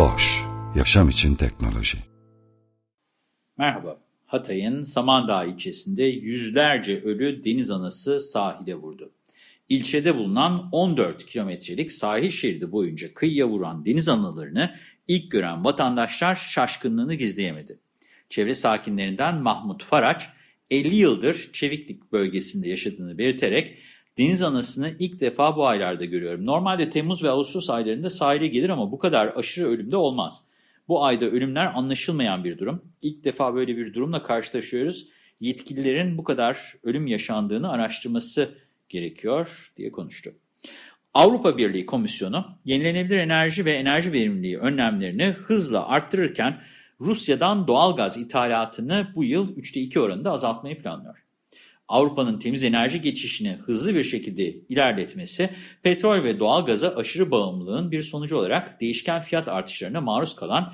Bosch, yaşam için teknoloji. Merhaba, Hatay'ın Samandağ ilçesinde yüzlerce ölü deniz anası sahile vurdu. İlçede bulunan 14 kilometrelik sahil şeridi boyunca kıyıya vuran deniz analarını ilk gören vatandaşlar şaşkınlığını gizleyemedi. Çevre sakinlerinden Mahmut Faraç, 50 yıldır Çeviklik bölgesinde yaşadığını belirterek deniz anasını ilk defa bu aylarda görüyorum. Normalde Temmuz ve Ağustos aylarında sahile gelir ama bu kadar aşırı ölümde olmaz. Bu ayda ölümler anlaşılmayan bir durum. İlk defa böyle bir durumla karşılaşıyoruz. Yetkililerin bu kadar ölüm yaşandığını araştırması gerekiyor diye konuştu. Avrupa Birliği Komisyonu yenilenebilir enerji ve enerji verimliliği önlemlerini hızla arttırırken Rusya'dan doğal gaz ithalatını bu yıl 3'te 2 oranında azaltmayı planlıyor. Avrupa'nın temiz enerji geçişini hızlı bir şekilde ilerletmesi, petrol ve doğal gaza aşırı bağımlılığın bir sonucu olarak değişken fiyat artışlarına maruz kalan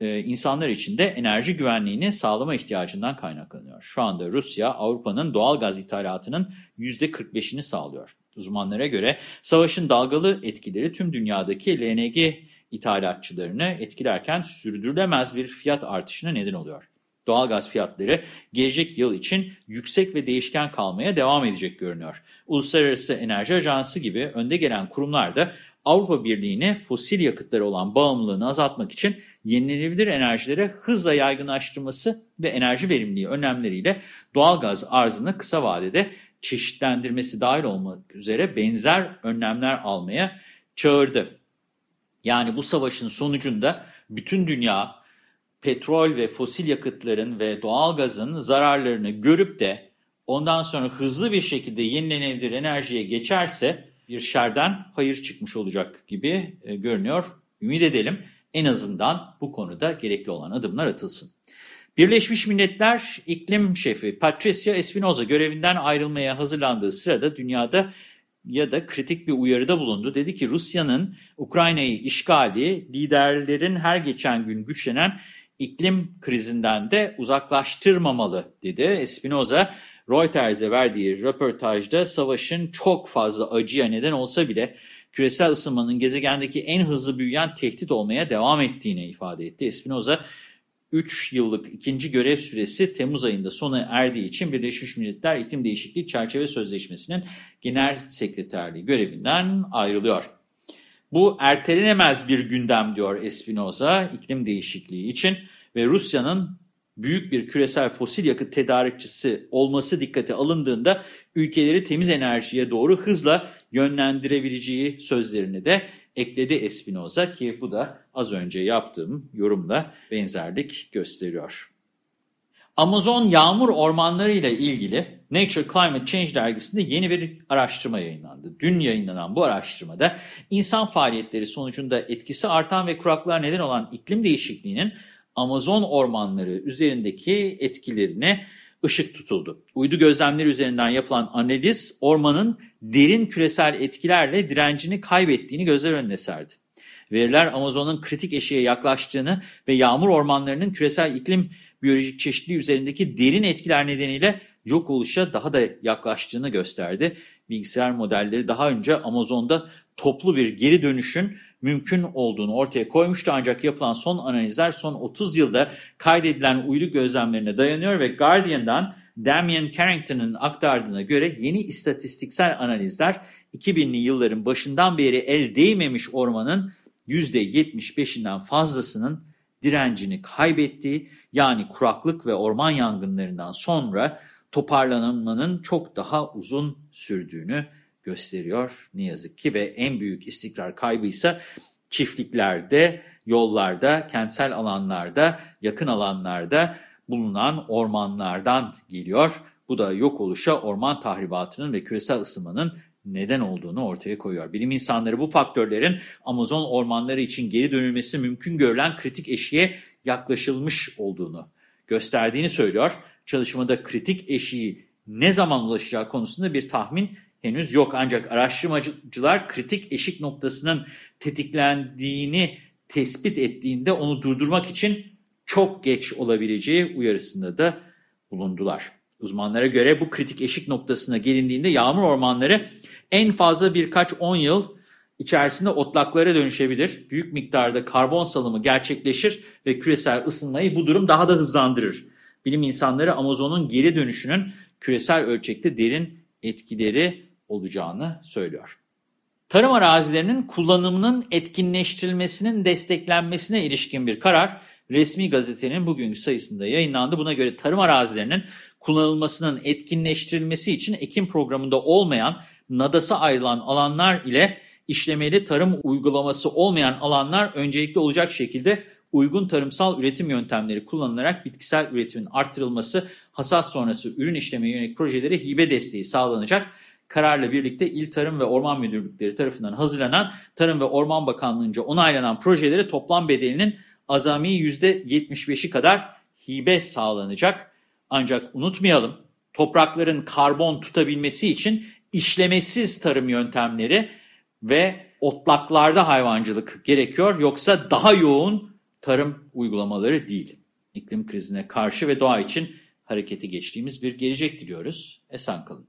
e, insanlar için de enerji güvenliğini sağlama ihtiyacından kaynaklanıyor. Şu anda Rusya, Avrupa'nın doğal gaz ithalatının %45'ini sağlıyor. Uzmanlara göre savaşın dalgalı etkileri tüm dünyadaki LNG ithalatçılarını etkilerken sürdürülemez bir fiyat artışına neden oluyor. Doğalgaz fiyatları gelecek yıl için yüksek ve değişken kalmaya devam edecek görünüyor. Uluslararası Enerji Ajansı gibi önde gelen kurumlar da Avrupa Birliği'ne fosil yakıtlara olan bağımlılığını azaltmak için yenilenebilir enerjilere hızla yaygınlaştırması ve enerji verimliliği önlemleriyle doğalgaz arzını kısa vadede çeşitlendirmesi dahil olmak üzere benzer önlemler almaya çağırdı. Yani bu savaşın sonucunda bütün dünya petrol ve fosil yakıtların ve doğalgazın zararlarını görüp de ondan sonra hızlı bir şekilde yenilenebilir enerjiye geçerse bir şerden hayır çıkmış olacak gibi e, görünüyor. Ümit edelim en azından bu konuda gerekli olan adımlar atılsın. Birleşmiş Milletler İklim Şefi Patricia Espinosa görevinden ayrılmaya hazırlandığı sırada dünyada ya da kritik bir uyarıda bulundu. Dedi ki Rusya'nın Ukrayna'yı işgali liderlerin her geçen gün güçlenen iklim krizinden de uzaklaştırmamalı dedi. Espinosa Reuters'e verdiği röportajda savaşın çok fazla acıya neden olsa bile küresel ısınmanın gezegendeki en hızlı büyüyen tehdit olmaya devam ettiğini ifade etti. Espinosa 3 yıllık ikinci görev süresi Temmuz ayında sona erdiği için Birleşmiş Milletler İklim Değişikliği Çerçeve Sözleşmesi'nin genel sekreterliği görevinden ayrılıyor. Bu ertelenemez bir gündem diyor Espinoza iklim değişikliği için ve Rusya'nın büyük bir küresel fosil yakıt tedarikçisi olması dikkate alındığında ülkeleri temiz enerjiye doğru hızla yönlendirebileceği sözlerini de ekledi Espinoza ki bu da az önce yaptığım yorumla benzerlik gösteriyor. Amazon yağmur ormanları ile ilgili Nature Climate Change dergisinde yeni bir araştırma yayınlandı. Dün yayınlanan bu araştırmada insan faaliyetleri sonucunda etkisi artan ve kuraklığa neden olan iklim değişikliğinin Amazon ormanları üzerindeki etkilerine ışık tutuldu. Uydu gözlemleri üzerinden yapılan analiz ormanın derin küresel etkilerle direncini kaybettiğini gözler önüne serdi. Veriler Amazon'un kritik eşiğe yaklaştığını ve yağmur ormanlarının küresel iklim biyolojik çeşitliliği üzerindeki derin etkiler nedeniyle yok oluşa daha da yaklaştığını gösterdi. Bilgisayar modelleri daha önce Amazon'da toplu bir geri dönüşün mümkün olduğunu ortaya koymuştu ancak yapılan son analizler son 30 yılda kaydedilen uydu gözlemlerine dayanıyor ve Guardian'dan Damien Carrington'ın aktardığına göre yeni istatistiksel analizler 2000'li yılların başından beri el değmemiş ormanın %75'inden fazlasının direncini kaybettiği yani kuraklık ve orman yangınlarından sonra toparlanmanın çok daha uzun sürdüğünü gösteriyor ne yazık ki ve en büyük istikrar kaybı ise çiftliklerde, yollarda, kentsel alanlarda, yakın alanlarda bulunan ormanlardan geliyor. Bu da yok oluşa orman tahribatının ve küresel ısınmanın neden olduğunu ortaya koyuyor. Bilim insanları bu faktörlerin Amazon ormanları için geri dönülmesi mümkün görülen kritik eşiğe yaklaşılmış olduğunu gösterdiğini söylüyor. Çalışmada kritik eşiği ne zaman ulaşacağı konusunda bir tahmin henüz yok. Ancak araştırmacılar kritik eşik noktasının tetiklendiğini tespit ettiğinde onu durdurmak için çok geç olabileceği uyarısında da bulundular. Uzmanlara göre bu kritik eşik noktasına gelindiğinde yağmur ormanları en fazla birkaç on yıl içerisinde otlaklara dönüşebilir. Büyük miktarda karbon salımı gerçekleşir ve küresel ısınmayı bu durum daha da hızlandırır. Bilim insanları Amazon'un geri dönüşünün küresel ölçekte derin etkileri olacağını söylüyor. Tarım arazilerinin kullanımının etkinleştirilmesinin desteklenmesine ilişkin bir karar resmi gazetenin bugünkü sayısında yayınlandı. Buna göre tarım arazilerinin kullanılmasının etkinleştirilmesi için ekim programında olmayan NADAS'a ayrılan alanlar ile işlemeli tarım uygulaması olmayan alanlar öncelikli olacak şekilde uygun tarımsal üretim yöntemleri kullanılarak bitkisel üretimin arttırılması, hasat sonrası ürün işlemeye yönelik projelere hibe desteği sağlanacak. Kararla birlikte İl Tarım ve Orman Müdürlükleri tarafından hazırlanan Tarım ve Orman Bakanlığı'nca onaylanan projelere toplam bedelinin azami %75'i kadar hibe sağlanacak. Ancak unutmayalım toprakların karbon tutabilmesi için işlemesiz tarım yöntemleri ve otlaklarda hayvancılık gerekiyor. Yoksa daha yoğun tarım uygulamaları değil. İklim krizine karşı ve doğa için harekete geçtiğimiz bir gelecek diliyoruz. Esen kalın.